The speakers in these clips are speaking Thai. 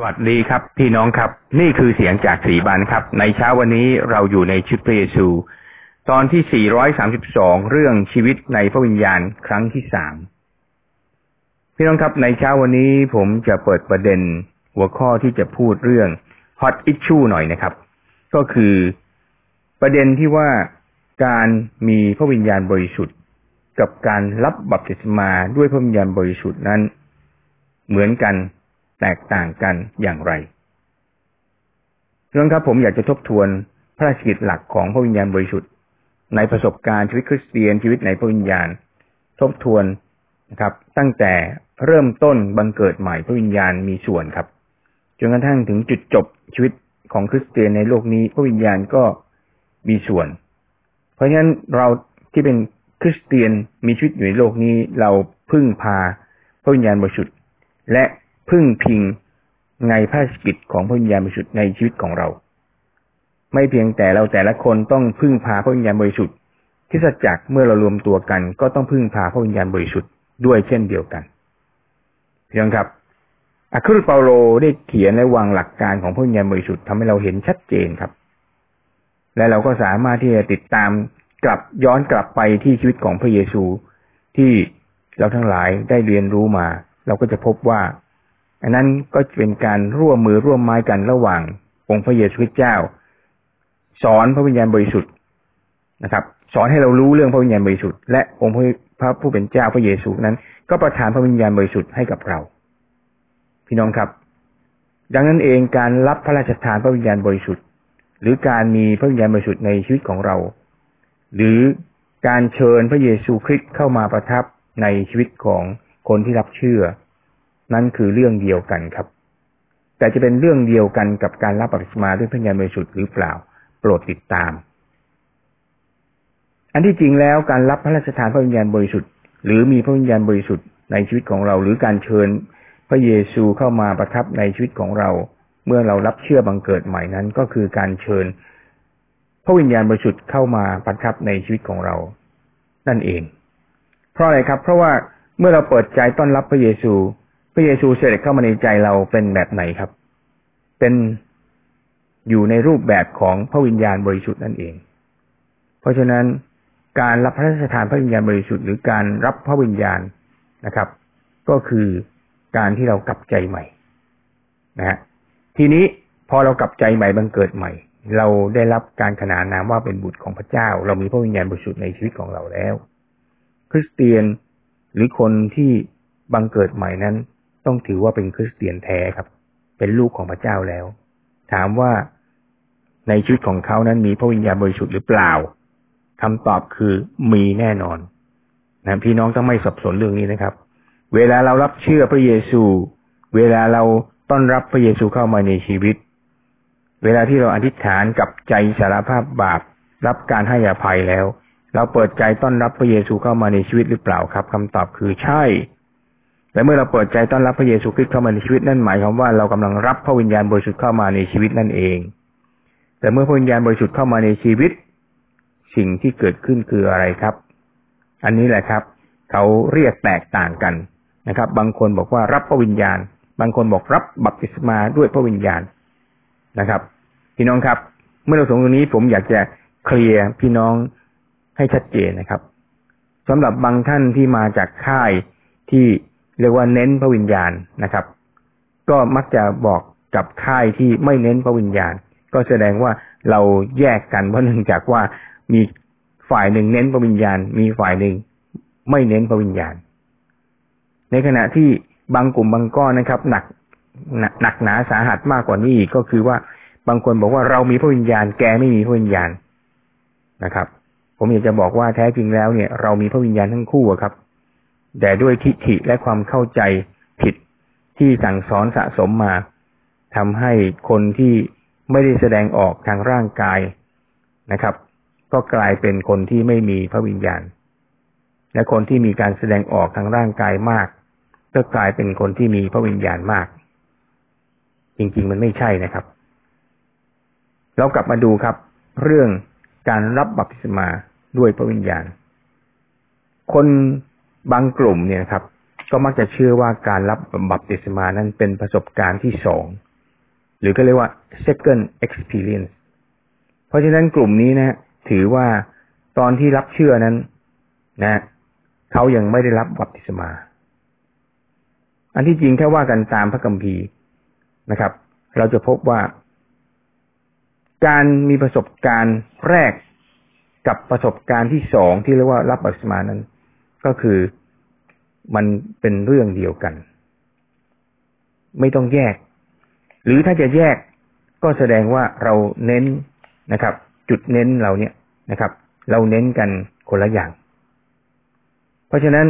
สวัสดีครับ พี่น้องครับ นี่คือเสียงจากสีบันครับ ในเช้าวันนี้เราอยู่ในชุดพระเยซู ตอนที่ 432 เรื่องชีวิตในพระวิญญาณครั้งที่สามพี่น้องครับในเช้าวันนี้ผมจะเปิดประเด็นหัวข้อที่จะพูดเรื่อง hot issue หน่อยนะครับ ก็คือประเด็นที่ว่าการมีพระวิญญาณบริสุทธิ์ กับการรับบัพติศมาด้วยพระวิญญาณบริสุทธิ์นั้น เหมือนกัน แตกต่างกันอย่างไรเรื่องครับผมอยากจะทบทวนพระราชกิจหลักของพระวิญญาณบริสุทธิ์ ในประสบการณ์ชีวิตคริสเตียนชีวิตในพระวิญญาณ ทบทวนนะครับ ตั้งแต่เริ่มต้นบังเกิดใหม่พระวิญญาณมีส่วนครับจนกระทั่งถึงจุดจบชีวิตของคริสเตียนในโลกนี้พระวิญญาณก็มีส่วน เพราะฉะนั้นเราที่เป็นคริสเตียนมีชีวิตอยู่ในโลกนี้ เราพึ่งพาพระวิญญาณบริสุทธิ์และ พึ่งพิงในพระกิจของพระวิญญาณบริสุทธิ์ในชีวิตของเรา ไม่เพียงแต่เราแต่ละคนต้องพึ่งพาพระวิญญาณบริสุทธิ์ที่สัจจักเมื่อเรารวมตัวกัน ก็ต้องพึ่งพาพระวิญญาณบริสุทธิ์ด้วยเช่นเดียวกันเพียงครับอัครุเปาโลได้เขียนและวางหลักการของพระวิญญาณบริสุทธิ์ทำให้เราเห็นชัดเจนครับ และเราก็สามารถที่จะติดตามกลับย้อนกลับไปที่ชีวิตของพระเยซูที่เราทั้งหลายได้เรียนรู้มา เราก็จะพบว่า อันนั้นก็เป็นการร่วมมือร่วมไม้กันระหว่างองค์พระเยซูคริสต์เจ้า สอนพระวิญญาณบริสุทธิ์นะครับ สอนให้เรารู้เรื่องพระวิญญาณบริสุทธิ์และองค์พระผู้เป็นเจ้าพระเยซูนั้น ก็ประทานพระวิญญาณบริสุทธิ์ให้กับเรา พี่น้องครับ ดังนั้นเองการรับพระราชทานพระวิญญาณบริสุทธิ์ หรือการมีพระวิญญาณบริสุทธิ์ในชีวิตของเรา หรือการเชิญพระเยซูคริสต์เข้ามาประทับในชีวิตของคนที่รับเชื่อ นั่นคือเรื่องเดียวกันครับ แต่จะเป็นเรื่องเดียวกันกับการรับบัพติศมาด้วยพระญาณบริสุทธิ์หรือเปล่า โปรดติดตาม อันที่จริงแล้วการรับพระราชทานพระวิญญาณบริสุทธิ์หรือมีพระวิญญาณบริสุทธิ์ในชีวิตของเรา หรือการเชิญพระเยซูเข้ามาประทับในชีวิตของเรา เมื่อเรารับเชื่อบังเกิดใหม่นั้น ก็คือการเชิญ พระวิญญาณบริสุทธิ์เข้ามาประทับในชีวิตของเรา นั่นเอง เพราะอะไรครับ เพราะว่าเมื่อเราเปิดใจต้อนรับพระเยซู พระเยซูเสด็จเข้ามาในใจเราเป็นแบบไหนครับ เป็นอยู่ในรูปแบบของพระวิญญาณบริสุทธิ์นั่นเอง เพราะฉะนั้นการรับพระราชทานพระวิญญาณบริสุทธิ์หรือการรับพระวิญญาณนะครับ ก็คือการที่เรากลับใจใหม่นะฮะทีนี้พอเรากลับใจใหม่บังเกิดใหม่ เราได้รับการขนานนามว่าเป็นบุตรของพระเจ้า เรามีพระวิญญาณบริสุทธิ์ในชีวิตของเราแล้ว คริสเตียนหรือคนที่บังเกิดใหม่นั้น ต้องถือว่าเป็นคริสเตียนแท้ครับ เป็นลูกของพระเจ้าแล้ว ถามว่าในชีวิตของเขานั้นมีพระวิญญาณบริสุทธิ์หรือเปล่าคำตอบคือมีแน่นอนนะพี่น้องต้องไม่สับสนเรื่องนี้นะครับ เวลาเรารับเชื่อพระเยซู เวลาเราต้อนรับพระเยซูเข้ามาในชีวิต เวลาที่เราอธิษฐานกับใจสารภาพบาป รับการให้อภัยแล้ว เราเปิดใจต้อนรับพระเยซูเข้ามาในชีวิตหรือเปล่าครับคำตอบคือใช่ แต่เมื่อเราเปิดใจต้อนรับพระเยซูคริสต์เข้ามาในชีวิตนั่นหมายความว่าเรากำลังรับพระวิญญาณบริสุทธิ์เข้ามาในชีวิตนั่นเอง แต่เมื่อพระวิญญาณบริสุทธิ์เข้ามาในชีวิต สิ่งที่เกิดขึ้นคืออะไรครับ อันนี้แหละครับ เขาเรียกแตกต่างกันนะครับ บางคนบอกว่ารับพระวิญญาณ บางคนบอกรับบัพติศมาด้วยพระวิญญาณนะครับ พี่น้องครับ เมื่อเราสงตรงนี้ผมอยากจะเคลียร์พี่น้องให้ชัดเจนนะครับสำหรับบางท่านที่มาจากค่ายที่ เรียกว่าเน้นพระวิญญาณนะครับ ก็มักจะบอกกับค่ายที่ไม่เน้นพระวิญญาณ ก็แสดงว่าเราแยกกันเพราะเนื่องจากว่ามีฝ่ายหนึ่งเน้นพระวิญญาณ มีฝ่ายหนึ่งไม่เน้นพระวิญญาณ ในขณะที่บางกลุ่มบางก้อนนะครับ หนักหนักหนาสาหัสมากกว่านี้อีก็คือว่าบางคนบอกว่าเรามีพระวิญญาณ แกไม่มีพระวิญญาณนะครับ ผมอยากจะบอกว่าแท้จริงแล้วเนี่ย เรามีพระวิญญาณทั้งคู่ครับ แต่ด้วยทิฏฐิและความเข้าใจผิดที่สั่งสอนสะสมมาทำให้คนที่ไม่ได้แสดงออกทางร่างกายนะครับ ก็กลายเป็นคนที่ไม่มีพระวิญญาณ และคนที่มีการแสดงออกทางร่างกายมาก ก็กลายเป็นคนที่มีพระวิญญาณมาก จริงๆมันไม่ใช่นะครับ เรากลับมาดูครับ เรื่องการรับบัพติศมาด้วยพระวิญญาณ คน บางกลุ่มเนี่ยครับ ก็มักจะเชื่อว่าการรับบัพติศมานั้นเป็นประสบการณ์ที่สองหรือก็เรียกว่า second experience เพราะฉะนั้นกลุ่มนี้นะถือว่าตอนที่รับเชื่อนั้น นะเขายังไม่ได้รับบัพติศมา อันที่จริงแค่ว่ากันตามพระคัมภีร์นะครับ เราจะพบว่า การมีประสบการณ์แรกกับประสบการณ์ที่สองที่เรียกว่ารับบัพติศมานั้น ก็คือ มันเป็นเรื่องเดียวกัน ไม่ต้องแยก หรือถ้าจะแยกก็แสดงว่าเราเน้นนะครับ จุดเน้นเราเนี่ยนะครับ เราเน้นกันคนละอย่าง เพราะฉะนั้น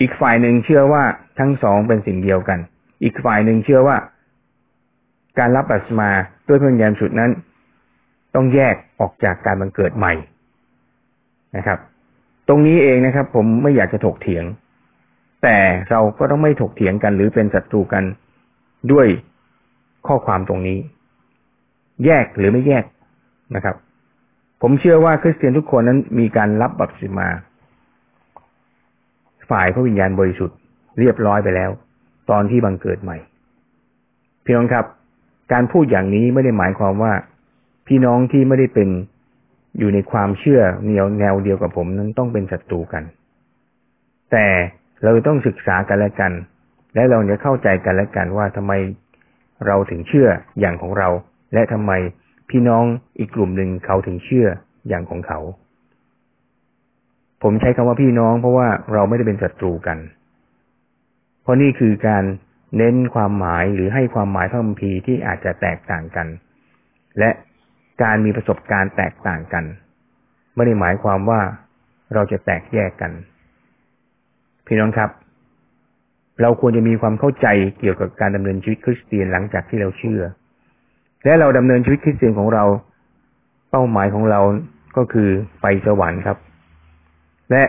อีกฝ่ายหนึ่งเชื่อว่าทั้งสองเป็นสิ่งเดียวกัน อีกฝ่ายหนึ่งเชื่อว่า การรับบัพติศมาด้วยพระวิญญาณสุดนั้น ต้องแยกออกจากการบังเกิดใหม่นะครับ ตรงนี้เองนะครับ ผมไม่อยากจะถกเถียง แต่เราก็ต้องไม่ถกเถียงกันหรือเป็นศัตรูกันด้วยข้อความตรงนี้ แยกหรือไม่แยกนะครับ ผมเชื่อว่าคริสเตียนทุกคนนั้นมีการรับบัพติศมา ฝ่ายพระวิญญาณบริสุทธิ์เรียบร้อยไปแล้ว ตอนที่บังเกิดใหม่พี่น้องครับ การพูดอย่างนี้ไม่ได้หมายความว่า พี่น้องที่ไม่ได้เป็นอยู่ในความเชื่อแนวแนวเดียวกับผมนั้นต้องเป็นศัตรูกัน แต่ เราต้องศึกษากันและกัน และเราจะเข้าใจกันและกันว่าทำไมเราถึงเชื่ออย่างของเรา และทำไมพี่น้องอีกกลุ่มหนึ่งเขาถึงเชื่ออย่างของเขา ผมใช้คำว่าพี่น้องเพราะว่าเราไม่ได้เป็นศัตรูกัน เพราะนี่คือการเน้นความหมายหรือให้ความหมายพระคัมภีร์ที่อาจจะแตกต่างกัน และการมีประสบการณ์แตกต่างกัน ไม่ได้หมายความว่าเราจะแตกแยกกัน พี่น้องครับ เราควรจะมีความเข้าใจเกี่ยวกับการดำเนินชีวิตคริสเตียนหลังจากที่เราเชื่อ และเราดำเนินชีวิตคริสเตียนของเรา เป้าหมายของเราก็คือไปสวรรค์ครับ และ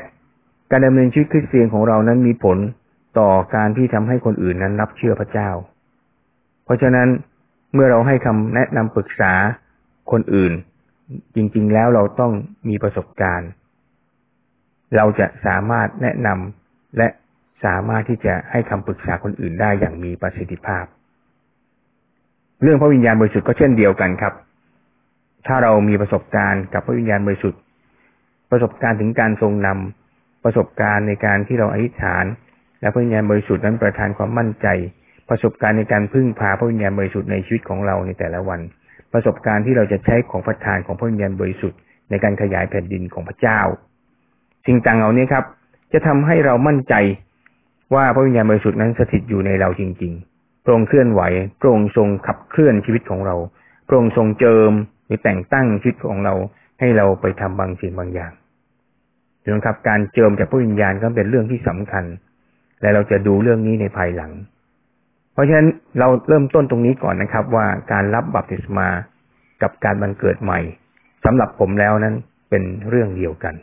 การดำเนินชีวิตคริสเตียนของเรานั้นมีผลต่อการที่ทำให้คนอื่นนั้นรับเชื่อพระเจ้า เพราะฉะนั้นเมื่อเราให้คำแนะนำปรึกษาคนอื่น จริง ๆ แล้วเราต้องมีประสบการณ์ เราจะสามารถแนะนำ และสามารถที่จะให้คำปรึกษาคนอื่นได้อย่างมีประสิทธิภาพ เรื่องพระวิญญาณบริสุทธิ์ก็เช่นเดียวกันครับ ถ้าเรามีประสบการณ์กับพระวิญญาณบริสุทธิ์ ประสบการณ์ถึงการทรงนำประสบการณ์ในการที่เราอธิษฐาน และพระวิญญาณบริสุทธิ์นั้นประทานความมั่นใจ ประสบการณ์ในการพึ่งพาพระวิญญาณบริสุทธิ์ในชีวิตของเราในแต่ละวัน ประสบการณ์ที่เราจะใช้ของประทานของพระวิญญาณบริสุทธิ์ในการขยายแผ่นดินของพระเจ้าสิ่งต่างเหล่านี้ครับ จะทำให้เรามั่นใจว่าพระวิญญาณบริสุทธิ์นั้นสถิตอยู่ในเราจริงๆพระองค์เคลื่อนไหวพระองค์ทรงขับเคลื่อนชีวิตของเราพระองค์ทรงเจิมหรือแต่งตั้งชีวิตของเราให้เราไปทำบางสิ่งบางอย่างนะครับการเจิมจากพระวิญญาณก็เป็นเรื่องที่สำคัญ และเราจะดูเรื่องนี้ในภายหลัง เพราะฉะนั้นเราเริ่มต้นตรงนี้ก่อนนะครับ ว่าการรับบัพติศมากับการบังเกิดใหม่สำหรับผมแล้วนั้นเป็นเรื่องเดียวกัน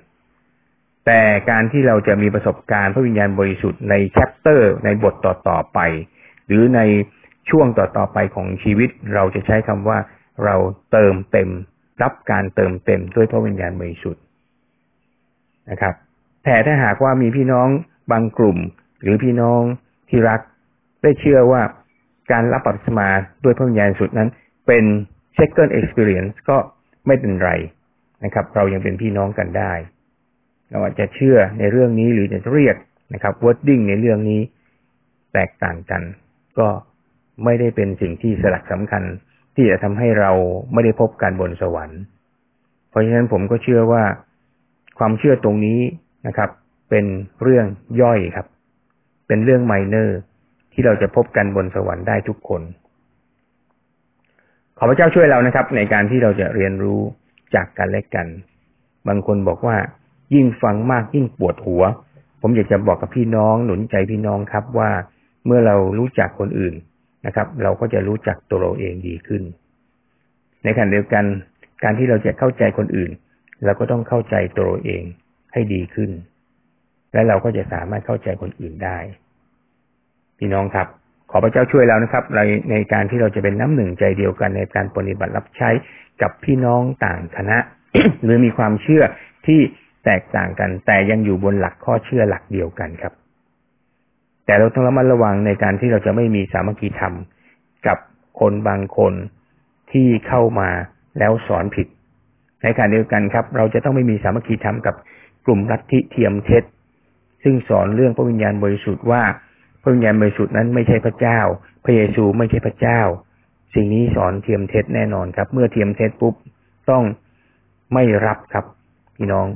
แต่การที่เราจะมีประสบการณ์พระวิญญาณบริสุทธิ์ในแชปเตอร์ ในบทต่อๆไป หรือในช่วงต่อๆไปของชีวิต เราจะใช้คำว่าเราเติมเต็ม รับการเติมเต็มด้วยพระวิญญาณบริสุทธิ์นะครับ แต่ถ้าหากว่ามีพี่น้องบางกลุ่ม หรือพี่น้องที่รักได้เชื่อว่าการรับปัสมาด้วยพระวิญญาณสุดนั้น เป็น second experience ก็ไม่เป็นไรนะครับ เรายังเป็นพี่น้องกันได้ เราอาจจะเชื่อในเรื่องนี้หรือจะเรียกนะครับ wording ในเรื่องนี้แตกต่างกัน ก็ไม่ได้เป็นสิ่งที่สลักสำคัญ ที่จะทำให้เราไม่ได้พบกันบนสวรรค์ เพราะฉะนั้นผมก็เชื่อว่าความเชื่อตรงนี้นะครับ เป็นเรื่องย่อยครับ เป็นเรื่องไมเนอร์ที่เราจะพบกันบนสวรรค์ได้ทุกคน ขอพระเจ้าช่วยเรานะครับ ในการที่เราจะเรียนรู้จากกันและกัน บางคนบอกว่า ยิ่งฟังมากยิ่งปวดหัว ผมอยากจะบอกกับพี่น้องหนุนใจพี่น้องครับว่าเมื่อเรารู้จักคนอื่นนะครับ เราก็จะรู้จักตัวเราเองดีขึ้น ในขณะเดียวกัน การที่เราจะเข้าใจคนอื่นเราก็ต้องเข้าใจตัวเราเองให้ดีขึ้น และเราก็จะสามารถเข้าใจคนอื่นได้ พี่น้องครับ ขอพระเจ้าช่วยเรานะครับในในการที่เราจะเป็นน้ำหนึ่งใจเดียวกันในการปฏิบัติรับใช้กับพี่น้องต่างคณะ หรือมีความเชื่อที่ แตกต่างกัน แต่ยังอยู่บนหลักข้อเชื่อหลักเดียวกันครับ แต่เราต้องระมัดระวังในการที่เราจะไม่มีสามัคคีธรรมกับคนบางคนที่เข้ามาแล้วสอนผิด ในขณะเดียวกันครับ เราจะต้องไม่มีสามัคคีธรรมกับกลุ่มลัทธิเทียมเท็จ ซึ่งสอนเรื่องพระวิญญาณบริสุทธิ์ว่าพระวิญญาณบริสุทธิ์นั้นไม่ใช่พระเจ้า พระเยซูไม่ใช่พระเจ้า สิ่งนี้สอนเทียมเท็จแน่นอนครับ เมื่อเทียมเท็จปุ๊บต้องไม่รับครับพี่น้อง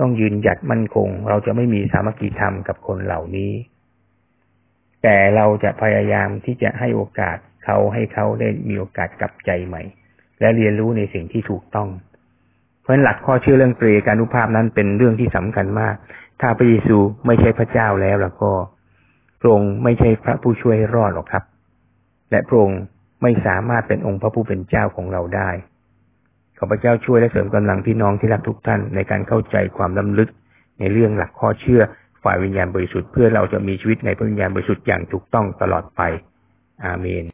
ต้องยืนหยัดมั่นคง เราจะไม่มีสามัคคีธรรมกับคนเหล่านี้ แต่เราจะพยายามที่จะให้โอกาสเขาให้เขาได้มีโอกาสกลับใจใหม่ และเรียนรู้ในสิ่งที่ถูกต้อง เพราะฉะนั้นหลักข้อเชื่อเรื่องเปรการุภาพนั้นเป็นเรื่องที่สำคัญมาก ถ้าพระเยซูไม่ใช่พระเจ้าแล้วแล้วก็พระองค์ไม่ใช่พระผู้ช่วยรอดหรอกครับ และพระองค์ไม่สามารถเป็นองค์พระผู้เป็นเจ้าของเราได้ ขอพระเจ้าช่วยและเสริมกำลังพี่น้องที่รักทุกท่านในการเข้าใจความล้ำลึก ในเรื่องหลักข้อเชื่อ ฝ่ายวิญญาณบริสุทธิ์เพื่อเราจะมีชีวิตในพระวิญญาณบริสุทธิ์อย่างถูกต้องตลอดไป อาเมน